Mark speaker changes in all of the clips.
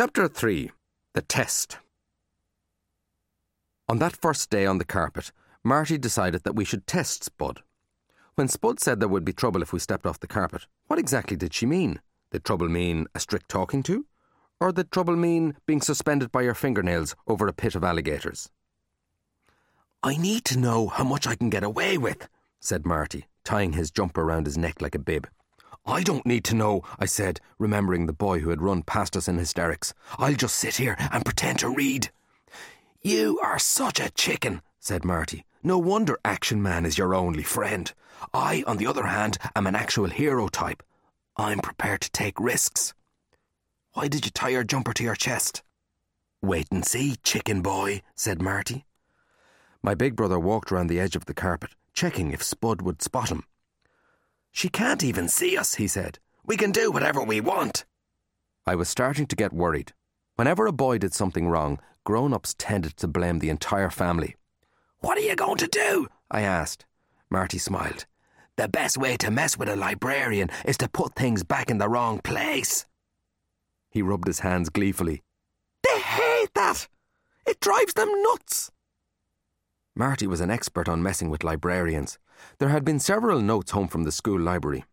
Speaker 1: Chapter 3 The Test. On that first day on the carpet, Marty decided that we should test Spud. When Spud said there would be trouble if we stepped off the carpet, what exactly did she mean? Did trouble mean a strict talking to? Or did trouble mean being suspended by your fingernails over a pit of alligators? I need to know how much I can get away with, said Marty, tying his jumper round his neck like a bib. I don't need to know, I said, remembering the boy who had run past us in hysterics. I'll just sit here and pretend to read. You are such a chicken, said Marty. No wonder Action Man is your only friend. I, on the other hand, am an actual hero type. I'm prepared to take risks. Why did you tie your jumper to your chest? Wait and see, chicken boy, said Marty. My big brother walked round the edge of the carpet, checking if Spud would spot him. She can't even see us, he said. We can do whatever we want. I was starting to get worried. Whenever a boy did something wrong, grown ups tended to blame the entire family. What are you going to do? I asked. Marty smiled. The best way to mess with a librarian is to put things back in the wrong place. He rubbed his hands gleefully. They hate that! It drives them nuts! Marty was an expert on messing with librarians. There had been several notes home from the school library.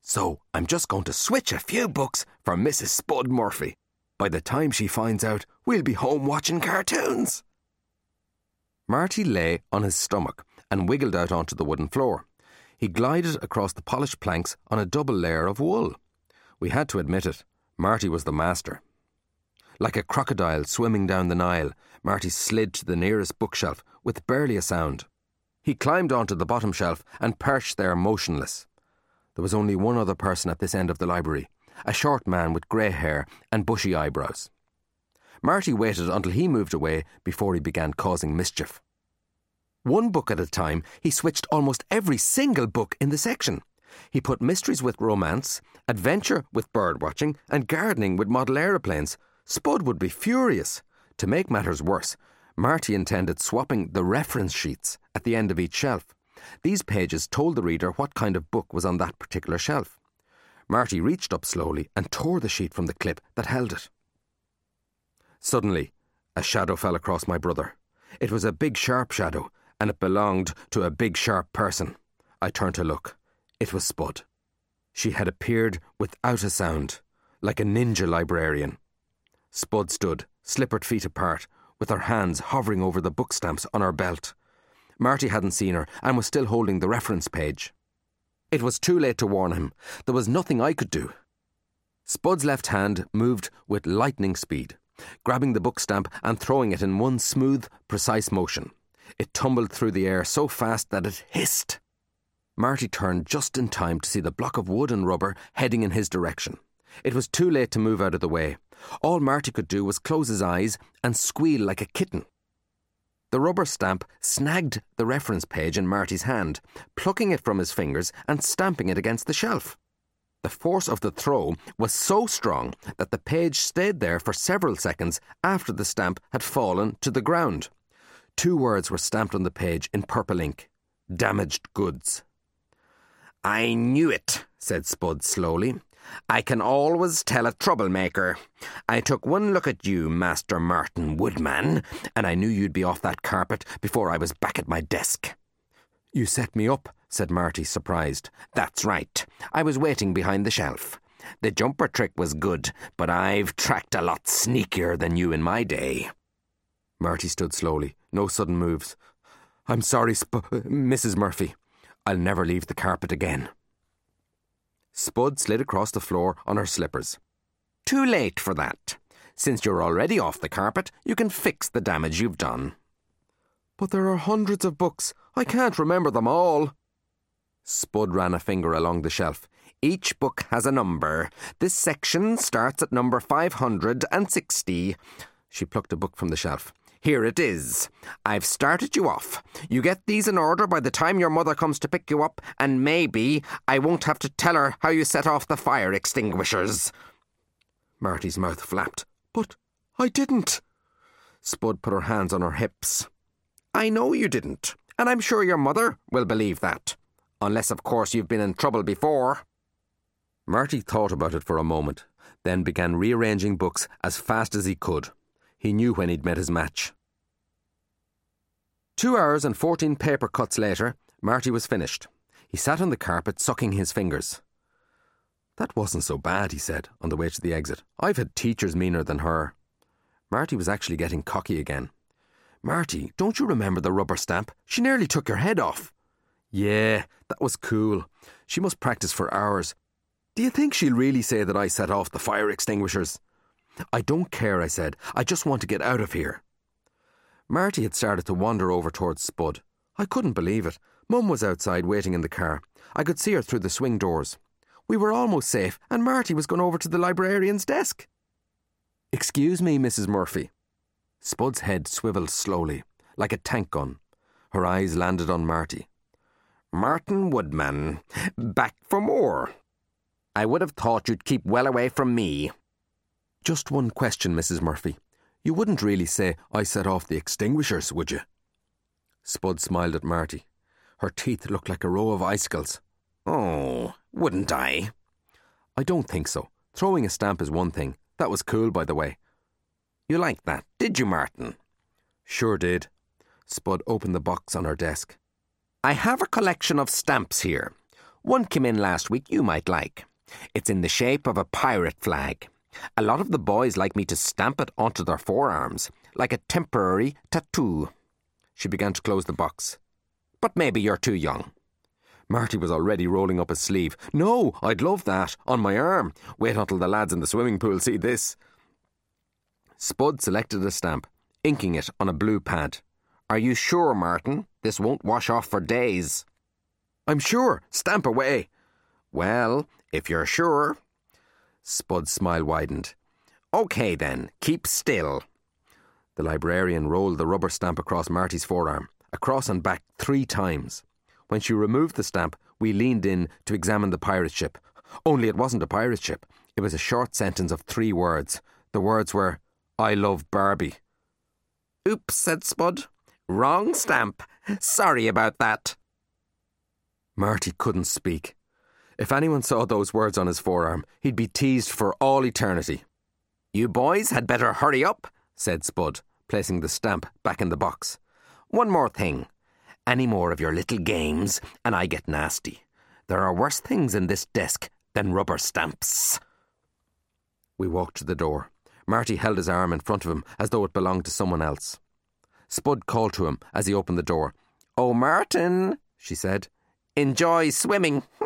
Speaker 1: So I'm just going to switch a few books for Mrs. Spud Murphy. By the time she finds out, we'll be home watching cartoons. Marty lay on his stomach and wiggled out onto the wooden floor. He glided across the polished planks on a double layer of wool. We had to admit it, Marty was the master. Like a crocodile swimming down the Nile, Marty slid to the nearest bookshelf with barely a sound. He climbed onto the bottom shelf and perched there motionless. There was only one other person at this end of the library a short man with grey hair and bushy eyebrows. Marty waited until he moved away before he began causing mischief. One book at a time, he switched almost every single book in the section. He put mysteries with romance, adventure with bird watching, and gardening with model aeroplanes. Spud would be furious. To make matters worse, Marty intended swapping the reference sheets at the end of each shelf. These pages told the reader what kind of book was on that particular shelf. Marty reached up slowly and tore the sheet from the clip that held it. Suddenly, a shadow fell across my brother. It was a big, sharp shadow, and it belonged to a big, sharp person. I turned to look. It was Spud. She had appeared without a sound, like a ninja librarian. Spud stood, slippered feet apart, with her hands hovering over the book stamps on her belt. Marty hadn't seen her and was still holding the reference page. It was too late to warn him. There was nothing I could do. Spud's left hand moved with lightning speed, grabbing the book stamp and throwing it in one smooth, precise motion. It tumbled through the air so fast that it hissed. Marty turned just in time to see the block of wood and rubber heading in his direction. It was too late to move out of the way. All Marty could do was close his eyes and squeal like a kitten. The rubber stamp snagged the reference page in Marty's hand, plucking it from his fingers and stamping it against the shelf. The force of the throw was so strong that the page stayed there for several seconds after the stamp had fallen to the ground. Two words were stamped on the page in purple ink damaged goods. I knew it, said Spud slowly. I can always tell a troublemaker. I took one look at you, Master Martin Woodman, and I knew you'd be off that carpet before I was back at my desk. You set me up, said Marty, surprised. That's right. I was waiting behind the shelf. The jumper trick was good, but I've tracked a lot sneakier than you in my day. Marty stood slowly, no sudden moves. I'm sorry, Sp- Mrs. Murphy. I'll never leave the carpet again. Spud slid across the floor on her slippers. Too late for that. Since you're already off the carpet, you can fix the damage you've done. But there are hundreds of books. I can't remember them all. Spud ran a finger along the shelf. Each book has a number. This section starts at number 560. She plucked a book from the shelf. Here it is. I've started you off. You get these in order by the time your mother comes to pick you up, and maybe I won't have to tell her how you set off the fire extinguishers. Marty's mouth flapped. But I didn't. Spud put her hands on her hips. I know you didn't, and I'm sure your mother will believe that. Unless, of course, you've been in trouble before. Marty thought about it for a moment, then began rearranging books as fast as he could. He knew when he'd met his match. Two hours and fourteen paper cuts later, Marty was finished. He sat on the carpet, sucking his fingers. That wasn't so bad, he said, on the way to the exit. I've had teachers meaner than her. Marty was actually getting cocky again. Marty, don't you remember the rubber stamp? She nearly took your head off. Yeah, that was cool. She must practice for hours. Do you think she'll really say that I set off the fire extinguishers? I don't care, I said. I just want to get out of here. Marty had started to wander over towards Spud. I couldn't believe it. Mum was outside waiting in the car. I could see her through the swing doors. We were almost safe, and Marty was gone over to the librarian's desk. Excuse me, Mrs. Murphy. Spud's head swivelled slowly, like a tank gun. Her eyes landed on Marty.
Speaker 2: Martin Woodman, back for more. I would have thought you'd keep well away from me.
Speaker 1: Just one question, Mrs. Murphy. You wouldn't really say I set off the extinguishers, would you? Spud smiled at Marty. Her teeth looked like a row of icicles.
Speaker 2: Oh, wouldn't I?
Speaker 1: I don't think so. Throwing a stamp is one thing. That was cool, by the way.
Speaker 2: You liked that, did you, Martin?
Speaker 1: Sure did. Spud opened the box on her desk.
Speaker 2: I have a collection of stamps here. One came in last week you might like. It's in the shape of a pirate flag. A lot of the boys like me to stamp it onto their forearms, like a temporary tattoo. She began to close the box. But maybe you're too young.
Speaker 1: Marty was already rolling up his sleeve. No, I'd love that. On my arm. Wait until the lads in the swimming pool see this. Spud selected a stamp, inking it on a blue pad.
Speaker 2: Are you sure, Martin? This won't wash off for days.
Speaker 1: I'm sure. Stamp away.
Speaker 2: Well, if you're sure.
Speaker 1: Spud's smile widened.
Speaker 2: OK then, keep still.
Speaker 1: The librarian rolled the rubber stamp across Marty's forearm, across and back three times. When she removed the stamp, we leaned in to examine the pirate ship. Only it wasn't a pirate ship. It was a short sentence of three words. The words were, I love Barbie.
Speaker 2: Oops, said Spud. Wrong stamp. Sorry about that.
Speaker 1: Marty couldn't speak. If anyone saw those words on his forearm, he'd be teased for all eternity.
Speaker 2: You boys had better hurry up,
Speaker 1: said Spud, placing the stamp back in the box.
Speaker 2: One more thing. Any more of your little games, and I get nasty. There are worse things in this desk than rubber stamps.
Speaker 1: We walked to the door. Marty held his arm in front of him as though it belonged to someone else. Spud called to him as he opened the door.
Speaker 2: Oh, Martin, she said, enjoy swimming.